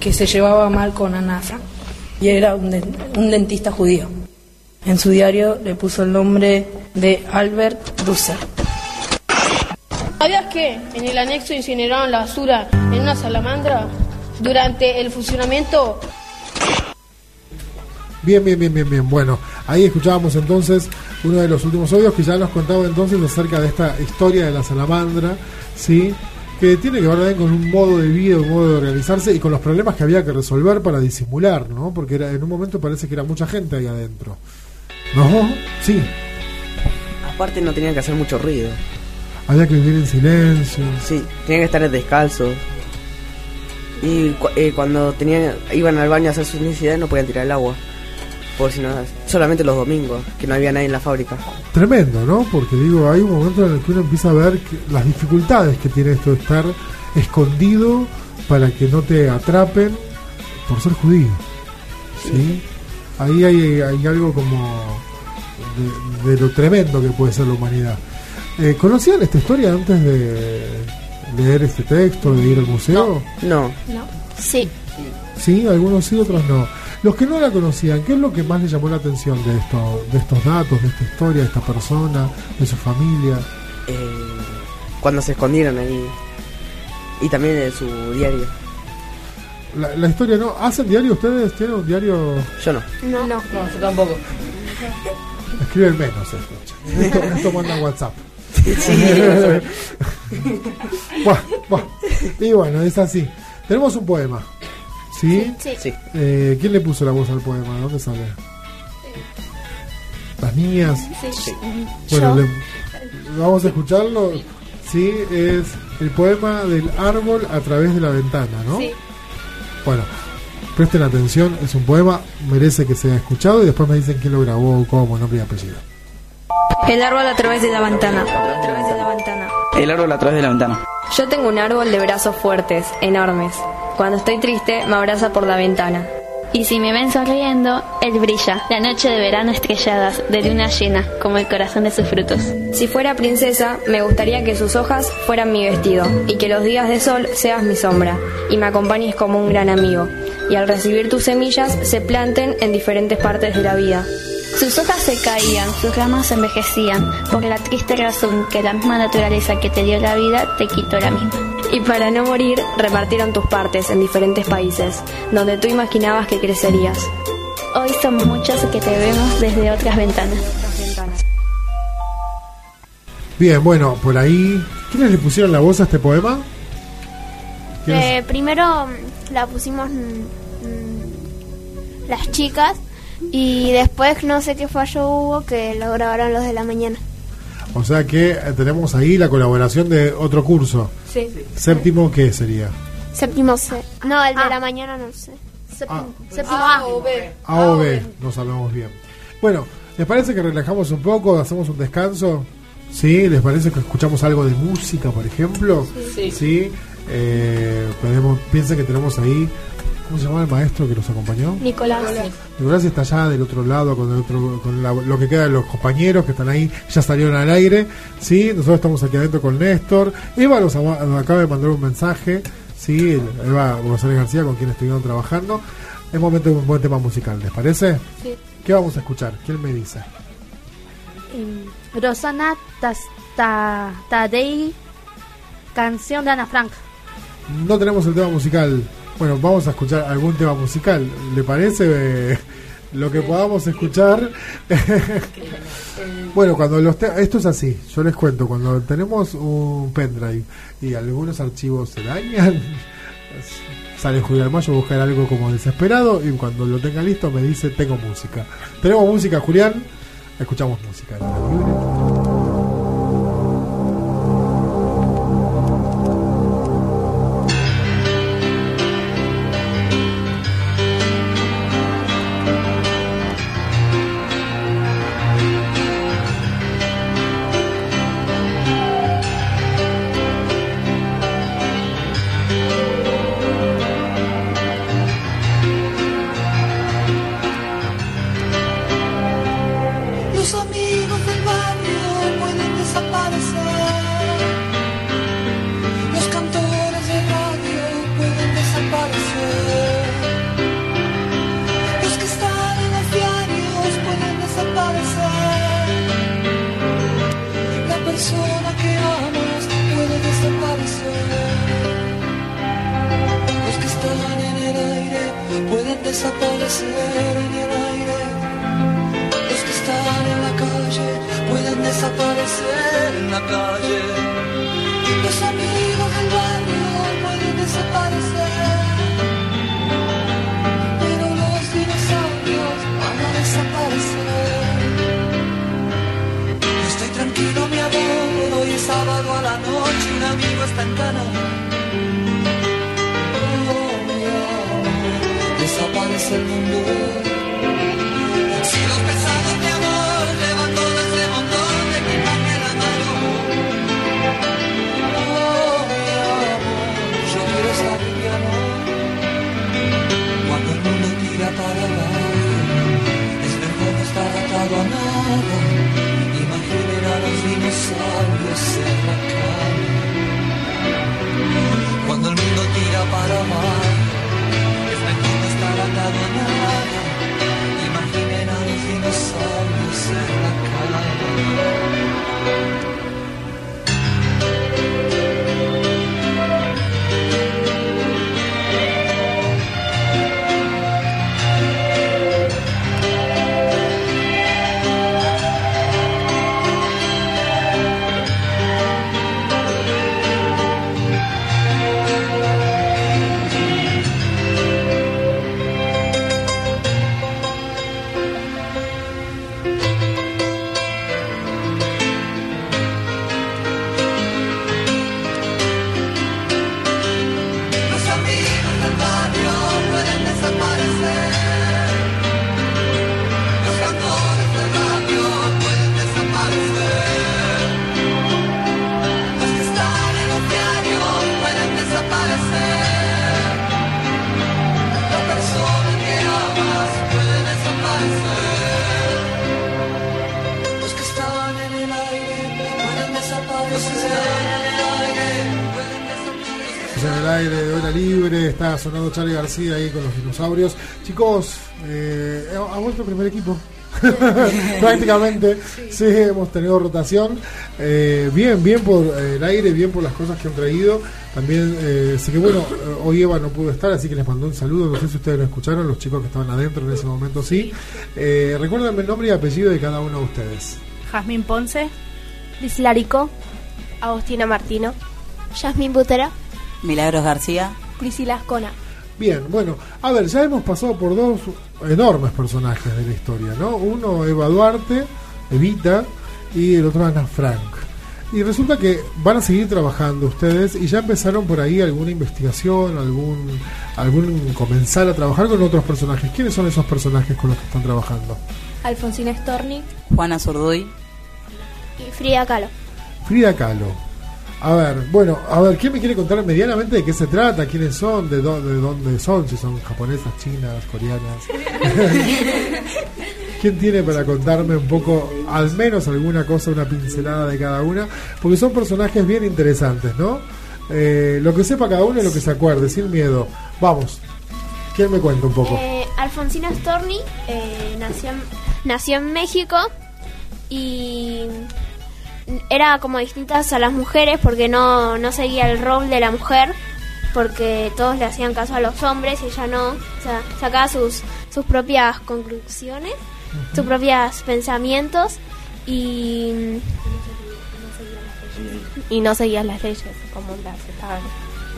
que se llevaba mal con Ana Frank? Y era un, den- un dentista judío. En su diario le puso el nombre de Albert Russer. ¿Sabías que en el anexo incineraron la basura en una salamandra? Durante el funcionamiento Bien, bien, bien, bien, bien. Bueno, ahí escuchábamos entonces uno de los últimos audios que ya nos contaba entonces acerca de esta historia de la salamandra, ¿sí? que tiene que ver también con un modo de vida, un modo de organizarse y con los problemas que había que resolver para disimular, ¿no? Porque era, en un momento parece que era mucha gente ahí adentro. ¿No? Sí. Aparte no tenían que hacer mucho ruido. Había que vivir en silencio. Sí, tenían que estar descalzos. Y eh, cuando tenían iban al baño a hacer sus necesidades no podían tirar el agua. Por si no, solamente los domingos, que no había nadie en la fábrica. Tremendo, ¿no? Porque digo, hay un momento en el que uno empieza a ver las dificultades que tiene esto de estar escondido para que no te atrapen por ser judío. ¿Sí? Ahí hay, hay algo como de, lo tremendo que puede ser la humanidad. Eh, ¿Conocían esta historia antes de leer este texto, de ir al museo? No. No. Sí. Sí, algunos sí, otros no. Los que no la conocían, ¿qué es lo que más les llamó la atención de, esto, de estos datos, de esta historia, de esta persona, de su familia? Eh, cuando se escondieron ahí. Y también de su diario. La, historia no. ¿Hacen diario ustedes? ¿Tienen un diario? Yo no. No, no, yo tampoco. Escriben menos esto. Esto, esto manda WhatsApp. Y bueno, es así. Tenemos un poema. ¿Sí? Sí. Eh, ¿Quién le puso la voz al poema? ¿Dónde sale? ¿Las niñas? Sí. Bueno, vamos a escucharlo. Sí, es el poema del árbol a través de la ventana, ¿no? Sí. Bueno, presten atención, es un poema, merece que sea escuchado y después me dicen quién lo grabó, cómo, nombre y apellido. El árbol a través de la ventana. A través de la ventana. El árbol a través de la ventana. Yo tengo un árbol de brazos fuertes, enormes. Cuando estoy triste, me abraza por la ventana. Y si me ven sonriendo, él brilla, la noche de verano estrelladas, de luna llena, como el corazón de sus frutos. Si fuera princesa, me gustaría que sus hojas fueran mi vestido, y que los días de sol seas mi sombra, y me acompañes como un gran amigo, y al recibir tus semillas se planten en diferentes partes de la vida. Sus hojas se caían, sus ramas se envejecían, por la triste razón que la misma naturaleza que te dio la vida te quitó la misma. Y para no morir, repartieron tus partes en diferentes países, donde tú imaginabas que crecerías. Hoy somos muchos que te vemos desde otras ventanas. Bien, bueno, por ahí. ¿Quiénes le pusieron la voz a este poema? Eh, primero mm, la pusimos mm, mm, las chicas y después no sé qué fallo hubo que lo grabaron los de la mañana. O sea que tenemos ahí la colaboración de otro curso. Sí. Séptimo, ¿qué sería? Séptimo C. No, el de Ah. la mañana no sé. Séptimo, Ah. séptimo A A. o B. A o B, no sabemos bien. Bueno, ¿les parece que relajamos un poco, hacemos un descanso? ¿Sí? ¿Les parece que escuchamos algo de música, por ejemplo? Sí. Eh, podemos, piensen que tenemos ahí, ¿cómo se llama el maestro que nos acompañó? Nicolás. Nicolás está allá del otro lado con, el otro, con la- lo que queda de los compañeros que están ahí, ya salieron al aire. ¿sí? Nosotros estamos aquí adentro con Néstor. Eva nos, acaba de mandar un mensaje. ¿sí? Eva González García, con quien estuvieron trabajando. Es momento de un buen tema musical, ¿les parece? Sí. ¿Qué vamos a escuchar? ¿Quién me dice? Em, Rosana Tadei, canción de Ana Frank. No tenemos el tema musical. Bueno, vamos a escuchar algún tema musical. ¿Le parece lo que podamos escuchar? bueno, cuando los te- esto es así. Yo les cuento cuando tenemos un pendrive y algunos archivos se dañan. Sale Julio Mayo a buscar algo como desesperado y cuando lo tenga listo me dice tengo música. Tenemos música, Julián. Escuchamos música. García ahí con los dinosaurios. Chicos, eh, a vuestro primer equipo. Prácticamente, sí. hemos tenido rotación. Eh, bien, bien por el aire, bien por las cosas que han traído. También eh, sé que, bueno, eh, hoy Eva no pudo estar, así que les mandó un saludo. No sé si ustedes lo escucharon, los chicos que estaban adentro en ese momento sí. Eh, recuérdenme el nombre y apellido de cada uno de ustedes. Jazmín Ponce, Lislarico, Agustina Martino, Yasmín Butera, Milagros García, Priscila Ascona. Bien, bueno, a ver, ya hemos pasado por dos enormes personajes de la historia, ¿no? Uno, Eva Duarte, Evita, y el otro, Ana Frank. Y resulta que van a seguir trabajando ustedes y ya empezaron por ahí alguna investigación, algún, algún comenzar a trabajar con otros personajes. ¿Quiénes son esos personajes con los que están trabajando? Alfonsina Storni Juana Zurduy, y Frida Kahlo. Frida Kahlo. A ver, bueno, a ver, ¿quién me quiere contar medianamente de qué se trata? ¿Quiénes son? ¿De, dó- de dónde son? Si son japonesas, chinas, coreanas. ¿Quién tiene para contarme un poco, al menos alguna cosa, una pincelada de cada una? Porque son personajes bien interesantes, ¿no? Eh, lo que sepa cada uno y lo que se acuerde, sin miedo. Vamos, ¿quién me cuenta un poco? Eh, Alfonsina Storni eh, nació, en, nació en México y era como distintas a las mujeres porque no, no seguía el rol de la mujer porque todos le hacían caso a los hombres y ella no, o sea, sacaba sus, sus propias conclusiones, sus propios pensamientos y y no seguía las leyes como las estaban.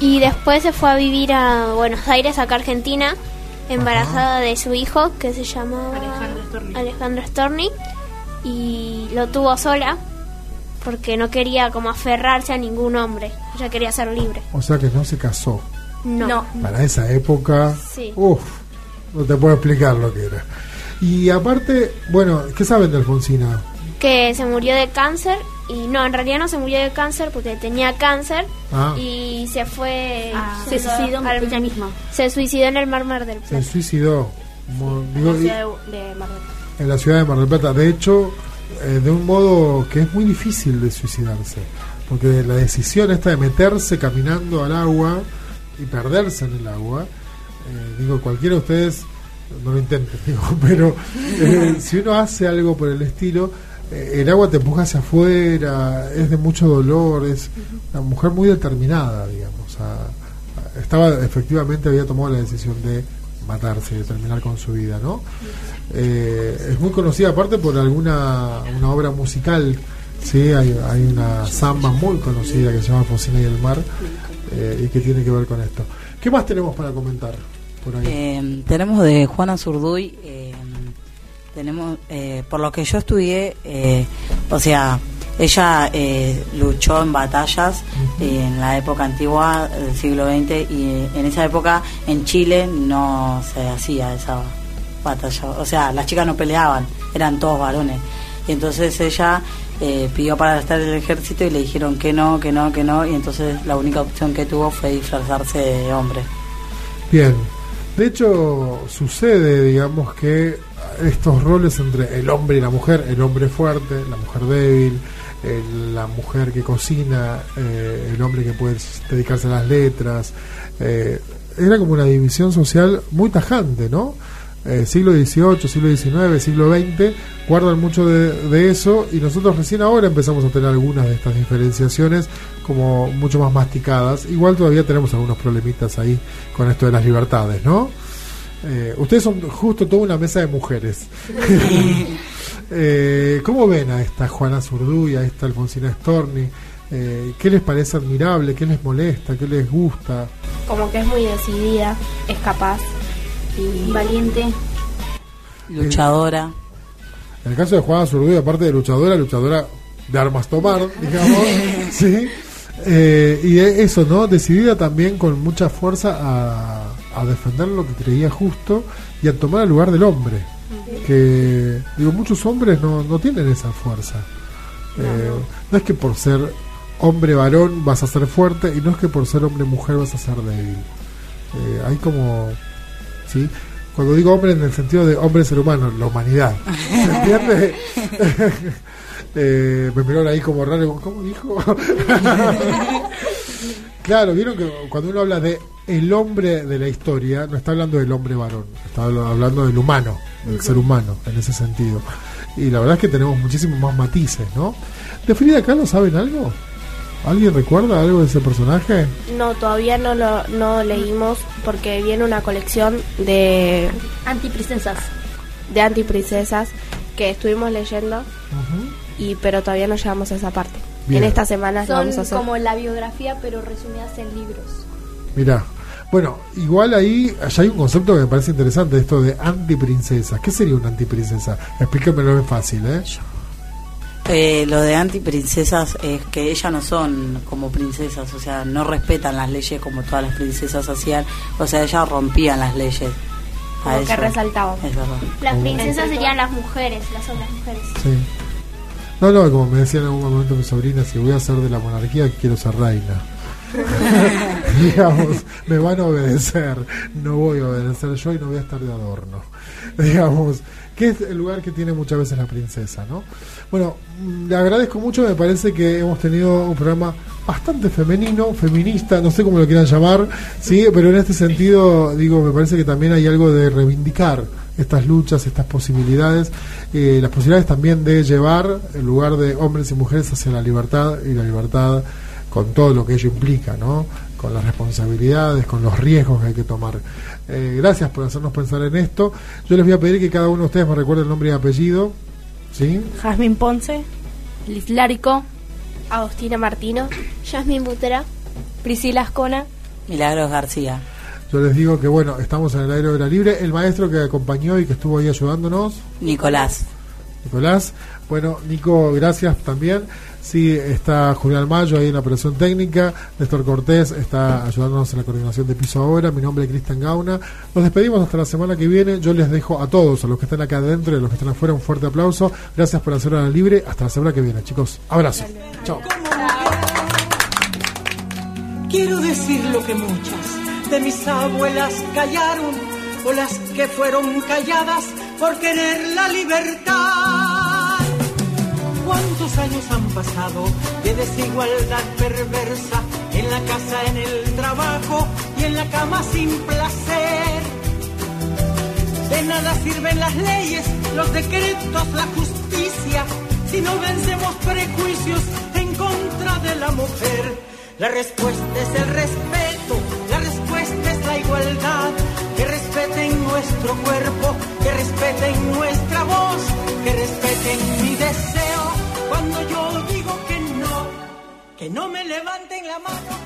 Y después se fue a vivir a Buenos Aires, acá a Argentina, embarazada de su hijo, que se llamaba Alejandro Storni. y lo tuvo sola, porque no quería como aferrarse a ningún hombre, ella quería ser libre. O sea que no se casó. No. Para esa época, Sí. uff, no te puedo explicar lo que era. Y aparte, bueno, ¿qué saben de Alfonsina? Que se murió de cáncer, y no, en realidad no se murió de cáncer porque tenía cáncer, Ah. y se fue... se suicidó ella misma. Se suicidó en el Mar Mar del Se Plata. suicidó mo- digo, La ciudad de, de Mar del Plata. en la ciudad de Mar del Plata. De hecho, eh, de un modo que es muy difícil de suicidarse. Porque la decisión esta de meterse caminando al agua y perderse en el agua, eh, digo, cualquiera de ustedes no lo intente, digo, pero eh, si uno hace algo por el estilo, eh, el agua te empuja hacia afuera, es de mucho dolor, es una mujer muy determinada, digamos. a- a- estaba efectivamente había tomado la decisión de matarse, terminar con su vida, ¿no? Eh, es muy conocida aparte por alguna una obra musical, sí, hay, hay una samba muy conocida que se llama Focina y el mar eh, y que tiene que ver con esto. ¿Qué más tenemos para comentar por ahí? Eh, tenemos de Juana Zurduy, eh, tenemos, eh, por lo que yo estudié, eh, o sea, Ella eh, luchó en batallas eh, en la época antigua del siglo XX y eh, en esa época en Chile no se hacía esa batalla. O sea, las chicas no peleaban, eran todos varones. Y entonces ella eh, pidió para estar en el ejército y le dijeron que no, que no, que no. Y entonces la única opción que tuvo fue disfrazarse de hombre. Bien. De hecho, sucede, digamos, que estos roles entre el hombre y la mujer, el hombre fuerte, la mujer débil, la mujer que cocina, eh, el hombre que puede dedicarse a las letras, eh, era como una división social muy tajante, ¿no? Eh, siglo XVIII, siglo XIX, siglo XX, guardan mucho de, de eso y nosotros recién ahora empezamos a tener algunas de estas diferenciaciones como mucho más masticadas. Igual todavía tenemos algunos problemitas ahí con esto de las libertades, ¿no? Eh, ustedes son justo toda una mesa de mujeres. eh, ¿Cómo ven a esta Juana Zurduy, a esta Alfonsina Storni? Eh, ¿Qué les parece admirable? ¿Qué les molesta? ¿Qué les gusta? Como que es muy decidida, es capaz y valiente. Luchadora. En el caso de Juana Zurduy, aparte de luchadora, luchadora de armas tomar, digamos, ¿sí? Eh, y e- eso, ¿no? Decidida también con mucha fuerza a, a defender lo que creía justo y a tomar el lugar del hombre. Que, digo, muchos hombres no, no tienen esa fuerza. Eh, no es que por ser hombre varón vas a ser fuerte y no es que por ser hombre mujer vas a ser débil. Eh, hay como, ¿sí? Cuando digo hombre en el sentido de hombre ser humano, la humanidad. ¿Se entiende? eh, me miraron ahí como raro, ¿cómo dijo? claro, vieron que cuando uno habla de el hombre de la historia, no está hablando del hombre varón, está habl- hablando del humano, del ser humano, en ese sentido. Y la verdad es que tenemos muchísimos más matices, ¿no? ¿De Frida Kahlo saben algo? ¿Alguien recuerda algo de ese personaje? No, todavía no lo no leímos porque viene una colección de Antiprincesas. de antiprincesas que estuvimos leyendo y pero todavía no llegamos a esa parte. Bien. En esta semana Son vamos a hacer. como la biografía, pero resumidas en libros. Mirá. Bueno, igual ahí allá hay un concepto que me parece interesante, esto de antiprincesa. ¿Qué sería una antiprincesa? Explícamelo en fácil, ¿eh? Eh, lo de antiprincesas es que ellas no son como princesas, o sea, no respetan las leyes como todas las princesas hacían, o sea, ellas rompían las leyes. Como que resaltaban. Es verdad. Las Como- princesas serían las mujeres, las otras mujeres. Sí. No, no, como me decía en algún momento mi sobrina, si voy a ser de la monarquía, quiero ser reina. Digamos, me van a obedecer, no voy a obedecer yo y no voy a estar de adorno. Digamos, que es el lugar que tiene muchas veces la princesa, ¿no? Bueno, mm, le agradezco mucho, me parece que hemos tenido un programa bastante femenino, feminista, no sé cómo lo quieran llamar, sí, pero en este sentido, digo, me parece que también hay algo de reivindicar estas luchas, estas posibilidades, eh, las posibilidades también de llevar el lugar de hombres y mujeres hacia la libertad y la libertad con todo lo que ello implica, ¿no? Con las responsabilidades, con los riesgos que hay que tomar. Eh, gracias por hacernos pensar en esto. Yo les voy a pedir que cada uno de ustedes me recuerde el nombre y apellido, ¿sí? Jazmín Ponce, Liz Lárico, Agostina Martino, Yasmin Butera, Priscila Ascona, Milagros García. Yo les digo que bueno, estamos en el aire de la libre. El maestro que acompañó y que estuvo ahí ayudándonos, Nicolás. Nicolás. Bueno, Nico, gracias también. Sí, está Julián Mayo ahí en la operación técnica. Néstor Cortés está ayudándonos en la coordinación de piso ahora. Mi nombre es Cristian Gauna. Nos despedimos hasta la semana que viene. Yo les dejo a todos, a los que están acá adentro y a los que están afuera, un fuerte aplauso. Gracias por hacer hora libre. Hasta la semana que viene, chicos. Abrazo. Chao. Quiero decir lo que muchas de mis abuelas callaron o las que fueron calladas por querer la libertad. ¿Cuántos años han pasado de desigualdad perversa en la casa, en el trabajo y en la cama sin placer? De nada sirven las leyes, los decretos, la justicia, si no vencemos prejuicios en contra de la mujer. La respuesta es el respeto, la respuesta es la igualdad. Que respeten nuestro cuerpo, respeten nuestra voz, que respeten mi deseo cuando yo digo que no, que no me levanten la mano.